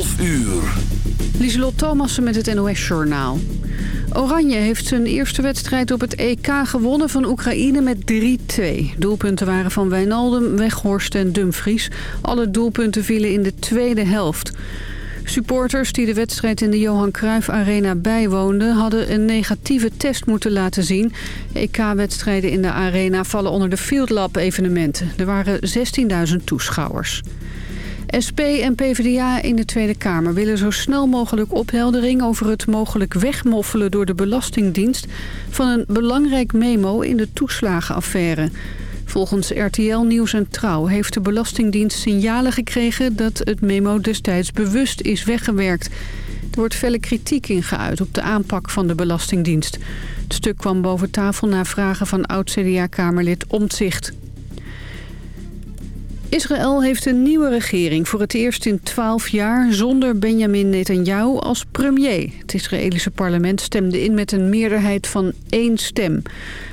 12 uur. Lieselot Thomassen met het NOS-journaal. Oranje heeft zijn eerste wedstrijd op het EK gewonnen van Oekraïne met 3-2. Doelpunten waren van Wijnaldum, Weghorst en Dumfries. Alle doelpunten vielen in de tweede helft. Supporters die de wedstrijd in de Johan Cruijff Arena bijwoonden... hadden een negatieve test moeten laten zien. EK-wedstrijden in de arena vallen onder de Field Lab evenementen. Er waren 16.000 toeschouwers. SP en PvdA in de Tweede Kamer willen zo snel mogelijk opheldering... over het mogelijk wegmoffelen door de Belastingdienst... van een belangrijk memo in de toeslagenaffaire... Volgens RTL Nieuws en Trouw heeft de Belastingdienst signalen gekregen... dat het memo destijds bewust is weggewerkt. Er wordt felle kritiek ingeuit op de aanpak van de Belastingdienst. Het stuk kwam boven tafel na vragen van oud-CDA-kamerlid Omtzigt. Israël heeft een nieuwe regering voor het eerst in twaalf jaar zonder Benjamin Netanyahu als premier. Het Israëlische parlement stemde in met een meerderheid van één stem.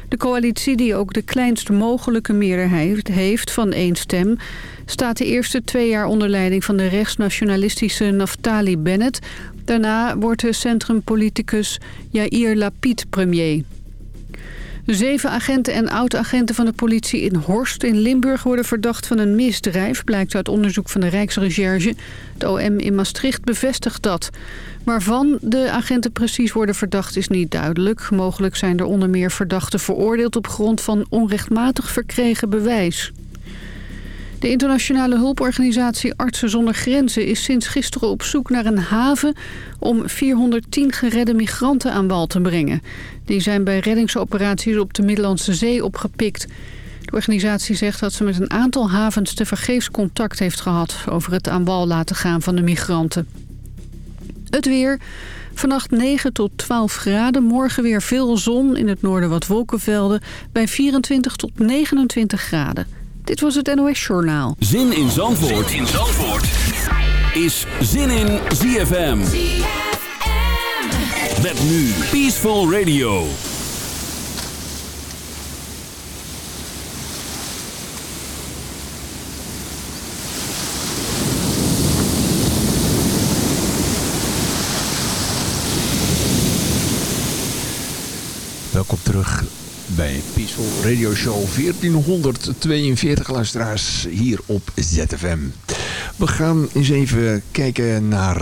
De coalitie die ook de kleinst mogelijke meerderheid heeft van één stem... staat de eerste twee jaar onder leiding van de rechtsnationalistische Naftali Bennett. Daarna wordt de centrumpoliticus Yair Lapid premier. Zeven agenten en oud-agenten van de politie in Horst in Limburg worden verdacht van een misdrijf, blijkt uit onderzoek van de Rijksrecherche. De OM in Maastricht bevestigt dat. Waarvan de agenten precies worden verdacht is niet duidelijk. Mogelijk zijn er onder meer verdachten veroordeeld op grond van onrechtmatig verkregen bewijs. De internationale hulporganisatie Artsen zonder Grenzen is sinds gisteren op zoek naar een haven om 410 geredde migranten aan wal te brengen. Die zijn bij reddingsoperaties op de Middellandse Zee opgepikt. De organisatie zegt dat ze met een aantal havens tevergeefs contact heeft gehad over het aan wal laten gaan van de migranten. Het weer. Vannacht 9 tot 12 graden. Morgen weer veel zon. In het noorden wat wolkenvelden. Bij 24 tot 29 graden. Dit was het NOS Journaal. Zin in Zandvoort, zin in Zandvoort. is Zin in ZFM. ZFM. Met nu Peaceful Radio. Welkom terug bij Peaceful Radio Show 1442 luisteraars hier op ZFM. We gaan eens even kijken naar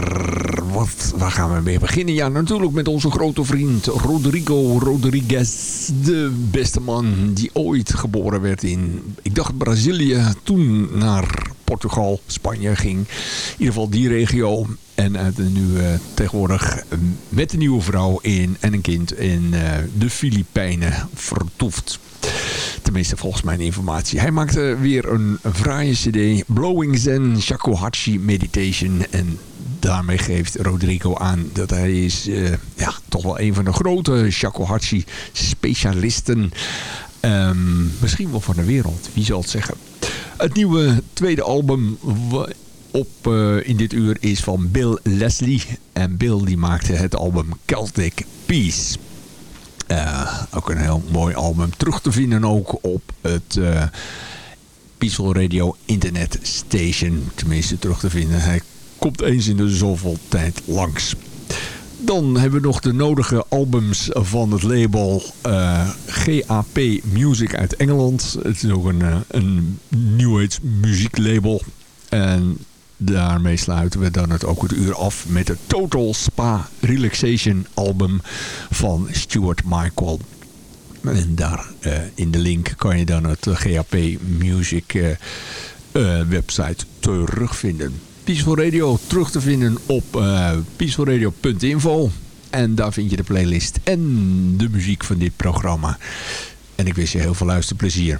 wat, waar gaan we mee beginnen? Ja, natuurlijk met onze grote vriend Rodrigo Rodriguez. De beste man die ooit geboren werd in, ik dacht Brazilië, toen naar Portugal, Spanje ging. In ieder geval die regio. En uh, nu uh, tegenwoordig uh, met een nieuwe vrouw in, en een kind in de Filipijnen vertoeft. Tenminste, volgens mijn informatie. Hij maakte weer een, een fraaie cd. Blowing Zen Shakuhachi Meditation. En daarmee geeft Rodrigo aan dat hij is ja, toch wel een van de grote Shakuhachi specialisten. Um, misschien wel van de wereld, wie zal het zeggen. Het nieuwe tweede album op uh, in dit uur is van Bill Leslie. En Bill die maakte het album Celtic Peace. Uh, ook een heel mooi album. Terug te vinden ook op het uh, Peaceful Radio Internet Station. Tenminste terug te vinden. Hij komt eens in de zoveel tijd langs. Dan hebben we nog de nodige albums van het label GAP Music uit Engeland. Het is ook een, een New Age muzieklabel. En daarmee sluiten we dan het ook het uur af met het Total Spa Relaxation album van Stuart Michael. En daar uh, in de link kan je dan het GAP Music uh, uh, website terugvinden. Peaceful Radio terug te vinden op peacefulradio.info. En daar vind je de playlist en de muziek van dit programma. En ik wens je heel veel luisterplezier.